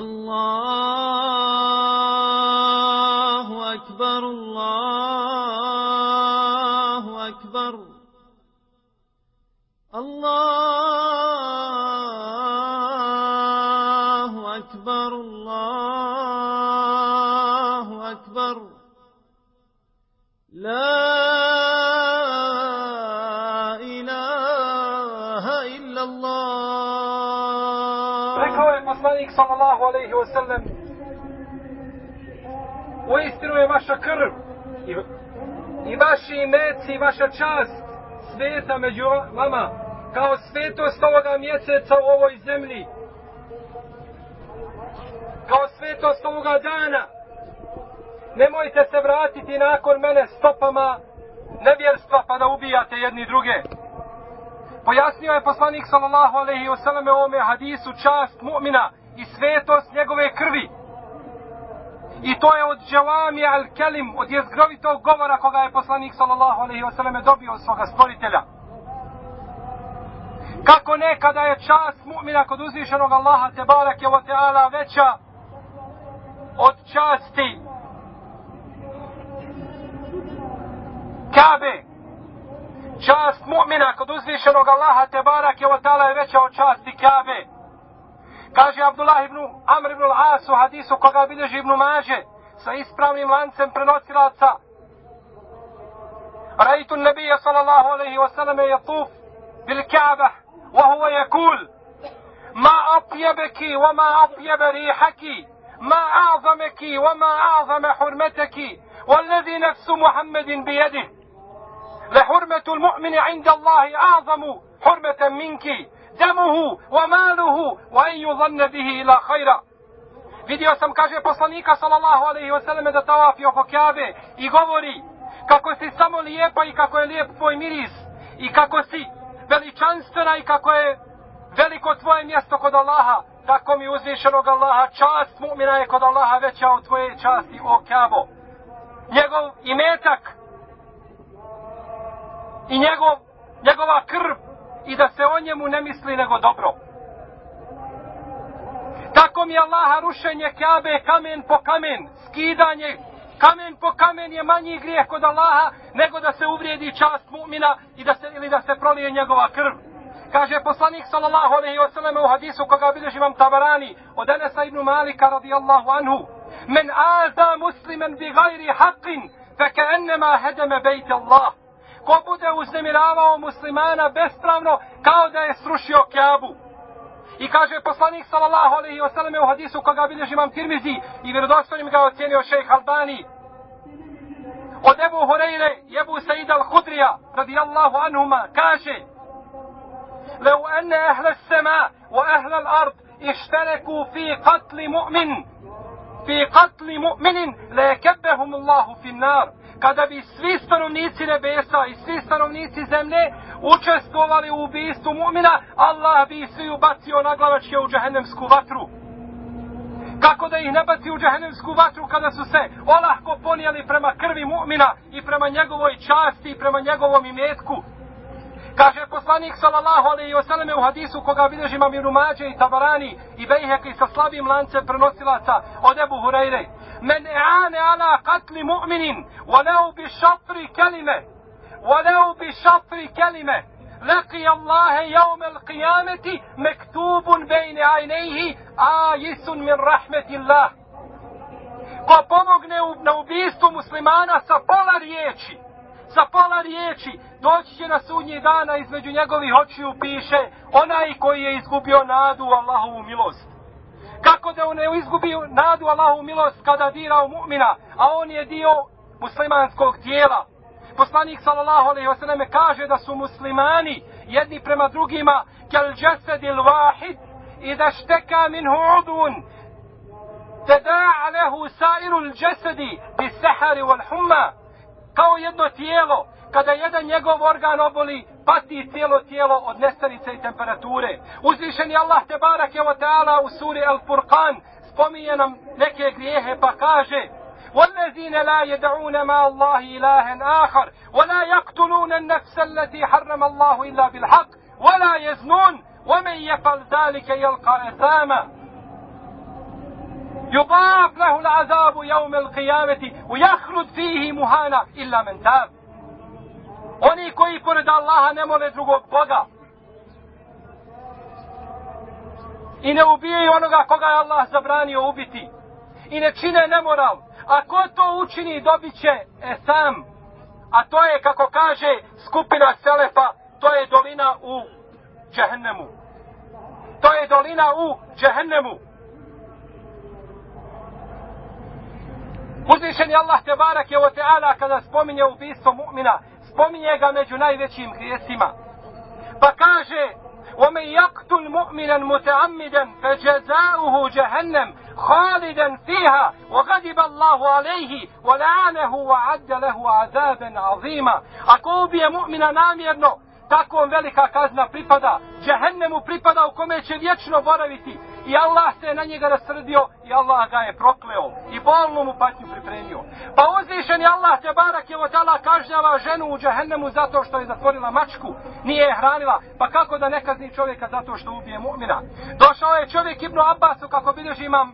الله Rekao je poslanik sallallahu alaihi wa sallam U istinu je vaša krv i, i vaši imeci i vaša čast sveta među vama kao svetost ovoga mjeseca u ovoj zemlji kao svetost ovoga dana. Nemojte se vratiti nakon mene stopama nevjerstva pa da ubijate jedni druge. Pojasnio je poslanik sallallahu alejhi ve selleme u ome hadisu čast mu'mina i svetost njegove krvi. I to je od džavami al kelim, od jezgrovitog govora koga je poslanik sallallahu alejhi ve selleme dobio od svoga stvoritelja. Kako nekada je čast mu'mina kod uzvišenog Allaha te barake ve ta'ala veća od časti Kabe, Čast mu'mina kod uzvišenog Allaha te barak je otala je veća od časti Kabe. Kaže Abdullah ibn Amr ibn al-As u hadisu koga bilježi ibn Maže sa ispravnim lancem prenosilaca. Rajtu nebija sallallahu alaihi wa wasallam je tuf bil Kabe wa huwa je kul. Ma atjebeki wa ma atjebe rihaki. ما أعظمك وما أعظم حرمتك والذي نفس محمد بيده لحرمة المؤمن عند الله أعظم حرمة منك دمه وماله وأن يظن به إلى خيرا Vidio sam, kaže poslanika sallallahu alaihi wa sallam da tavafi oko Kjabe i govori kako si samo lijepa i kako je lijep tvoj miris i kako si veličanstvena i kako je veliko tvoje mjesto kod Allaha tako mi uzvišenog Allaha čast mu'mina je kod Allaha veća od tvoje časti o Kjabo njegov imetak i njegov, njegova krv i da se o njemu ne misli nego dobro. Tako mi je Allaha rušenje Kabe kamen po kamen, skidanje kamen po kamen je manji grijeh kod Allaha nego da se uvrijedi čast mu'mina i da se, ili da se prolije njegova krv. Kaže poslanik sallallahu alejhi ve sellem u hadisu koga bilježi vam Tabarani od Enesa ibn Malika radijallahu anhu: "Men aza musliman bi ghairi haqqin, fa ka'annama hadama bayt Allah." Uznemiravao muslimana bespravno kao da je srušio Kjabu. I kaže poslanik sallallahu alejhi ve selleme u hadisu koga bilježi imam Tirmizi i vjerodostojnim ga ocenio šejh Albani. Od Ebu Hureyre i Ebu Said al-Hudrija radijallahu anhuma kaže لو أن أهل السماء وأهل الأرض اشتركوا في قتل مؤمن في قتل مؤمن ليكبهم الله في النار kada bi svi stanovnici nebesa i svi stanovnici zemlje učestvovali u ubijstvu mu'mina, Allah bi svi ubacio na glavačke u džahennemsku vatru. Kako da ih ne baci u džahennemsku vatru kada su se olahko ponijeli prema krvi mu'mina i prema njegovoj časti i prema njegovom imetku. Kaže poslanik sallallahu alejhi ve selleme u hadisu koga bilježi Imam Ibn Mađe i Tabarani i Bejheki sa slabim lancem prenosilaca od Ebu Hurajre. Men e'ane ala katli mu'minin walau bi šatri kelime walau bi šatri kelime لقي الله يوم القيامة مكتوب بين عينيه آيس من رحمة الله ko pomogne na ubijstvu muslimana sa pola riječi, sa pola riječi, doći će na sudnji dana između njegovih očiju piše onaj koji je izgubio nadu u Allahovu milost. Kako da on ne izgubi nadu Allahu milost kada dira u mu'mina, a on je dio muslimanskog tijela. Poslanik sallallahu alejhi ve selleme kaže da su muslimani jedni prema drugima kel jasadil wahid idha shtaka minhu udun tada'a lahu sa'irul jasadi bis sahari wal humma kao jedno tijelo kada jedan njegov organ oboli pati cijelo tijelo od nestanice i temperature. Uzvišen je Allah te barak je ta'ala u suri El Furqan spominje nam neke grijehe pa kaže والذين لا يدعون مع الله إلها آخر ولا يقتلون النفس التي حرم الله إلا بالحق ولا يزنون ومن يفعل ذلك يلقى أثاما يضاف له العذاب يوم القيامة ويخلد فيه مهانا إلا من تاب Oni koji pored Allaha ne mole drugog Boga i ne ubijaju onoga koga je Allah zabranio ubiti i ne čine nemoral. A ko to učini dobit će e sam. A to je, kako kaže skupina Selefa, to je dolina u Džehennemu. To je dolina u Džehennemu. Uzvišen je Allah Tebarak je o teala kada spominje ubistvo mu'mina, spominje ga među najvećim grijesima. Pa kaže, ومن يقتل مؤمنا متعمدا فجزاؤه جهنم خالدا فيها وغضب الله عليه ولعنه وعد له عذابا عظيما ako ubije mu'mina namjerno tako velika kazna pripada džehennemu pripada u kome će vječno boraviti i Allah se na njega rasrdio i Allah ga je prokleo i bolnu mu patnju pripremio. Pa uzvišen je Allah te barak je odala kažnjava ženu u džahennemu zato što je zatvorila mačku, nije je hranila, pa kako da ne kazni čovjeka zato što ubije mu'mina. Došao je čovjek Ibnu Abbasu kako bilježi imam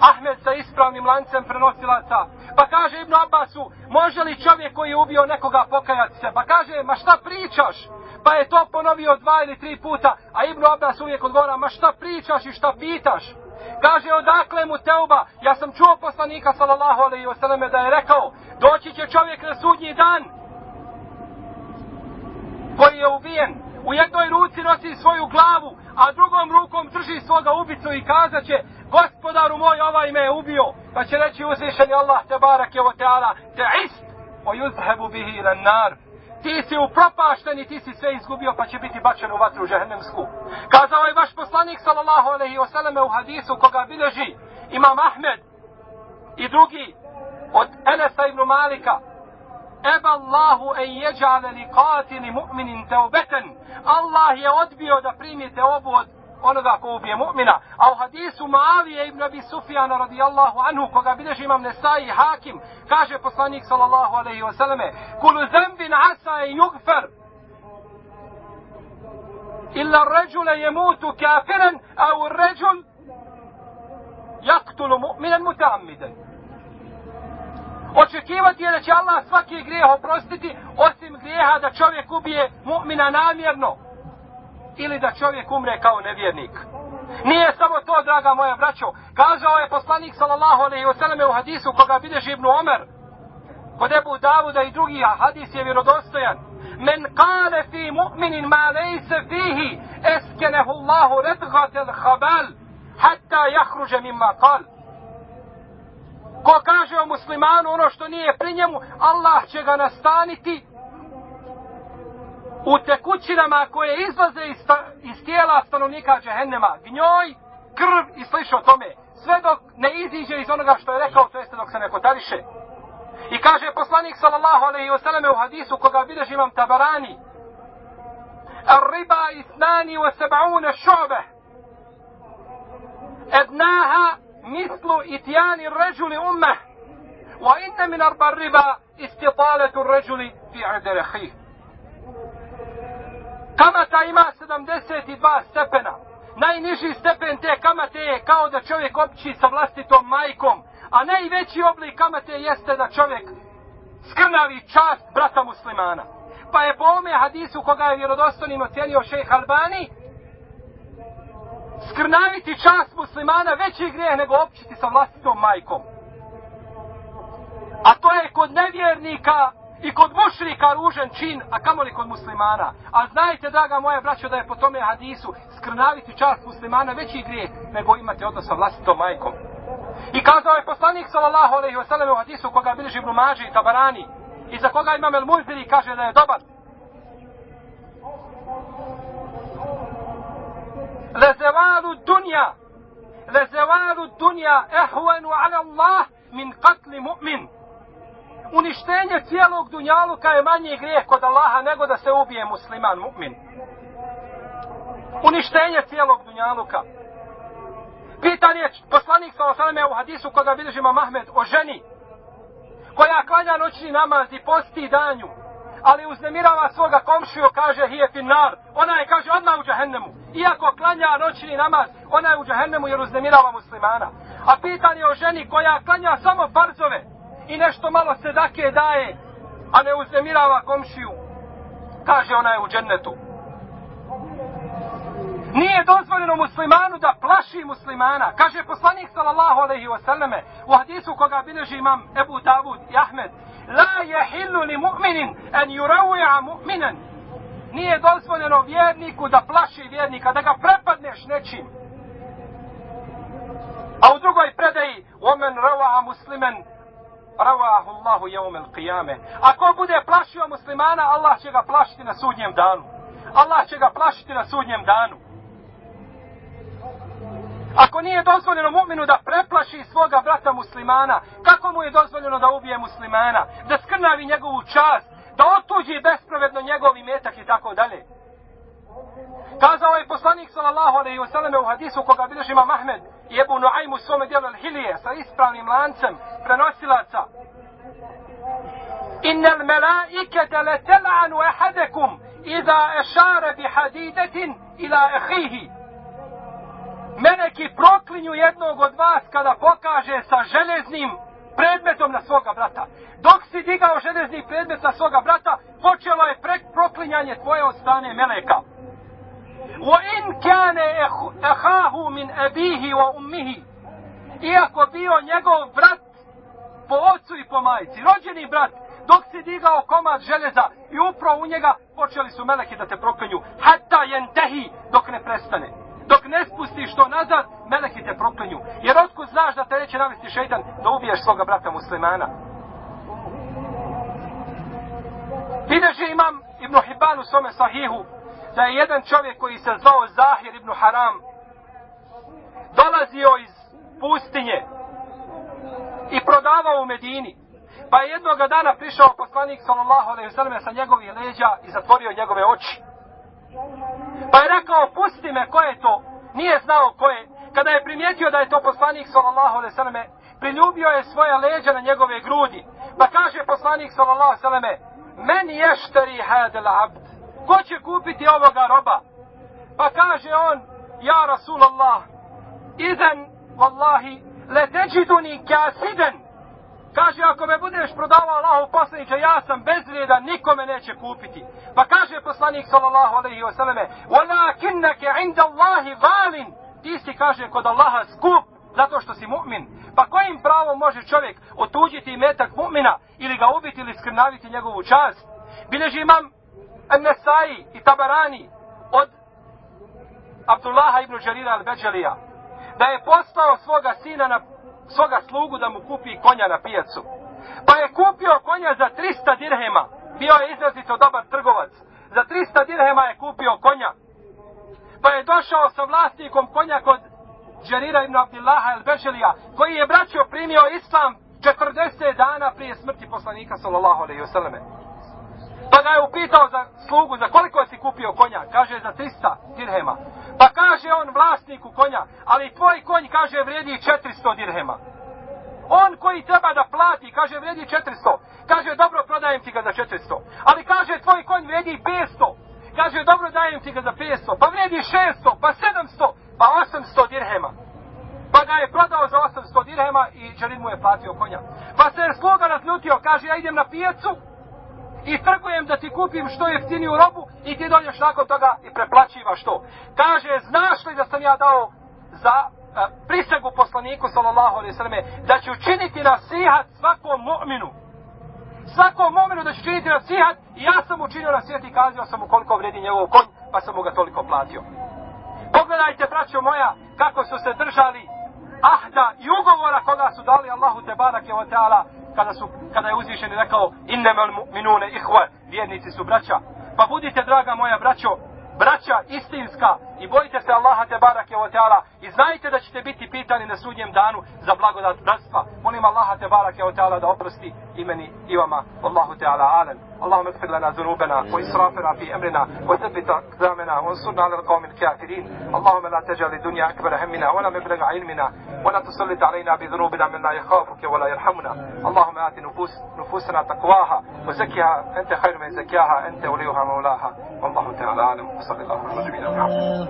Ahmed sa ispravnim lancem prenosilaca. Pa kaže Ibnu Abbasu, može li čovjek koji je ubio nekoga pokajati se? Pa kaže, ma šta pričaš? Pa je to ponovio dva ili tri puta, a Ibnu Abbas uvijek odgovara, ma šta pričaš i šta pitaš? Kaže, odakle mu teuba? Ja sam čuo poslanika, sallallahu alaihi wasallam, da je rekao, doći će čovjek na sudnji dan, koji je ubijen, u jednoj ruci nosi svoju glavu, a drugom rukom drži svoga ubicu i kazat će, gospodaru moj, ovaj me je ubio. Pa će reći uzvišeni Allah, te barak je o teala, te ist, o yuzhebu bihi ilan nar ti si upropašten i ti si sve izgubio pa će biti bačen u vatru žehennemsku. Kazao je vaš poslanik sallallahu alaihi wasallam u hadisu koga bilježi imam Ahmed i drugi od Enesa ibn Malika Eba Allahu en jeđale li katili mu'minin teubeten Allah je odbio da primite obu od onoga ko ubije mu'mina. A u hadisu Maavije ibn Abi Sufjana radijallahu anhu, koga bileži imam Nesai Hakim, kaže poslanik sallallahu alaihi wasallame, kulu zembin asa i yugfer, illa ređule je mutu kafiran, a u ređul jaktulu mu'minan mutamiden. Očekivati je da će Allah svaki grijeh oprostiti, osim grijeha da čovjek ubije mu'mina namjerno ili da čovjek umre kao nevjernik. Nije samo to, draga moja braćo. Kazao je poslanik sallallahu alejhi ve selleme u hadisu koga bilježi Ibn Omer. Kod Ebu Davuda i drugi hadis je vjerodostojan. Men kale fi mu'minin ma lejse fihi eskenehu Allahu redgatel habal hatta yakhruja mimma kal. Ko kaže o muslimanu ono što nije pri njemu, Allah će ga nastaniti u tekućinama koje izlaze iz, sta, iz tijela stanovnika džehennema, gnjoj, krv i slično tome, sve dok ne iziđe iz onoga što je rekao, to jeste dok se ne kotariše. I kaže poslanik sallallahu alaihi wasallam u hadisu koga vidiš imam tabarani, الربا اثنان وسبعون شعبة أدناها مثل إتيان الرجل أمه وإن من أربع الربا استطالة الرجل في عرض أخيه kamata ima 72 stepena. Najniži stepen te kamate je kao da čovjek opći sa vlastitom majkom, a najveći oblik kamate jeste da čovjek skrnavi čast brata muslimana. Pa je po ome hadisu koga je vjerodostanim ocjenio šejh Albani, skrnaviti čast muslimana veći grijeh nego općiti sa vlastitom majkom. A to je kod nevjernika i kod mušrika ružen čin, a kamoli kod muslimana. A znajte, draga moja braćo, da je po tome hadisu skrnaviti čast muslimana veći grije nego imate odnos sa vlastitom majkom. I kazao je poslanik sallallahu alejhi ve sellem u hadisu koga bilježi Ibn Mađe i Tabarani i za koga imam El Muziri kaže da je dobar. Lezevalu dunja Lezevalu dunja ehvenu ala Allah min katli mu'min uništenje cijelog dunjaluka je manji grijeh kod Allaha nego da se ubije musliman, mu'min. Uništenje cijelog dunjaluka. Pitanje poslanik s.a.v. u hadisu koga bilježima Mahmed o ženi koja klanja noćni namaz i posti danju ali uznemirava svoga komšiju, kaže hije finar. Ona je, kaže, odmah u džahennemu. Iako klanja noćni namaz, ona je u džahennemu jer uznemirava muslimana. A pitanje o ženi koja klanja samo farzove i nešto malo sedake daje, a ne uznemirava komšiju, kaže ona je u džennetu. Nije dozvoljeno muslimanu da plaši muslimana. Kaže poslanik sallallahu alejhi ve selleme u hadisu koga bileži imam Ebu Davud i Ahmed: "La yahillu li mu'minin an yurawi'a mu'minen. Nije dozvoljeno vjerniku da plaši vjernika, da ga prepadneš nečim. A u drugoj predaji: "Omen rawa'a muslimen Ravahu Allahu yawm al-qiyamah." Ako bude plašio muslimana, Allah će ga plašiti na sudnjem danu. Allah će ga plašiti na sudnjem danu. Ako nije dozvoljeno mu'minu da preplaši svoga brata muslimana, kako mu je dozvoljeno da ubije muslimana, da skrnavi njegovu čast, da otuđi bespravedno njegov imetak i tako dalje? Kazao je poslanik sallallahu alejhi ve selleme u hadisu koga bilježi Imam Ahmed i Ebu Noajmu u svome djelu Al-Hilije sa ispravnim lancem prenosilaca. Innal melaikete le tel'anu ahadakum idha ashara bi hadidetin ila akhihi meleki proklinju jednog od vas kada pokaže sa železnim predmetom na svoga brata. Dok si digao železni predmet na svoga brata, počelo je prek proklinjanje tvoje od strane meleka. Wa in kane ehahu min abihi wa ummihi. Iako bio njegov brat po ocu i po majici, rođeni brat, dok si digao komad železa i upravo u njega počeli su meleki da te proklinju. Hatta jentehi dok ne prestane dok ne spustiš to nazad, meleki te proklinju. Jer otkud znaš da te neće navesti šeitan da ubiješ svoga brata muslimana? Bideže imam Ibn Hibban u svome sahihu da je jedan čovjek koji se zvao Zahir Ibn Haram dolazio iz pustinje i prodavao u Medini. Pa je jednoga dana prišao poslanik sallallahu alejhi ve selleme sa njegovih leđa i zatvorio njegove oči. Pa je rekao, pusti me, ko je to? Nije znao ko je. Kada je primijetio da je to poslanik, sallallahu alaihi selleme, priljubio je svoje leđa na njegove grudi. Pa kaže poslanik, sallallahu alaihi selleme, men ješteri hadel abd Ko će kupiti ovoga roba? Pa kaže on, ja Rasulallah, idan, wallahi, le teđiduni kasiden, Kaže, ako me budeš prodavao Allahu poslaniče, ja sam bezvrijedan, niko me neće kupiti. Pa kaže poslanik sallallahu alaihi wa sallame, وَلَاكِنَّكَ عِنْدَ اللَّهِ غَالٍ Ti si, kaže, kod Allaha skup, zato što si mu'min. Pa kojim pravom može čovjek otuđiti metak mu'mina ili ga ubiti ili skrnaviti njegovu čast? Bileži imam Nesai i Tabarani od Abdullaha ibn Đarira al-Beđelija, da je poslao svoga sina na svoga slugu da mu kupi konja na pijacu. Pa je kupio konja za 300 dirhema. Bio je izrazito dobar trgovac. Za 300 dirhema je kupio konja. Pa je došao sa vlasnikom konja kod Džerira ibn Abdillaha el Bešelija, koji je braćo primio islam 40 dana prije smrti poslanika sallallahu alaihi wasallam. Pa ga je upitao za slugu, za koliko si kupio konja? Kaže za 300 dirhema. Pa kaže on vlasniku konja, ali tvoj konj, kaže, vredi 400 dirhema. On koji treba da plati, kaže, vredi 400. Kaže, dobro, prodajem ti ga za 400. Ali kaže, tvoj konj vredi 500. Kaže, dobro, dajem ti ga za 500. Pa vredi 600, pa 700, pa 800 dirhema. Pa ga je prodao za 800 dirhema i Čerin mu je platio konja. Pa se je sluga razljutio, kaže, ja idem na pijacu, i trgujem da ti kupim što jeftiniju robu i ti dođeš nakon toga i preplaćivaš to. Kaže, znaš li da sam ja dao za a, prisegu poslaniku sallallahu alaihi selleme da ću činiti nasihat svakom mu'minu. Svakom mu'minu da ću činiti nasihat i ja sam učinio nasihat i kazio sam mu koliko vredi njegov konj pa sam mu ga toliko platio. Pogledajte, braćo moja, kako su se držali ahda i ugovora koga su dali Allahu te barake wa ta'ala kada su kada je uzvišeni rekao innamal mu'minuna ihwa vjernici su braća. Pa budite draga moja braćo braća istinska i bojite se Allaha te barake wa ta'ala i znajte da ćete biti pitani na sudnjem danu za blagodat bratstva molim Allaha te barake wa ta'ala da oprosti imeni i vama. Allahu ta'ala alam. اللهم اغفر لنا ذنوبنا وإسرافنا في أمرنا وثبت أقدامنا وانصرنا على القوم الكافرين اللهم لا تجعل الدنيا أكبر همنا ولا مبلغ علمنا ولا تسلط علينا بذنوبنا من لا يخافك ولا يرحمنا اللهم آت نفوس نفوسنا تقواها وزكها أنت خير من زكاها أنت وليها مولاها والله تعالى أعلم وصلى الله على نبينا محمد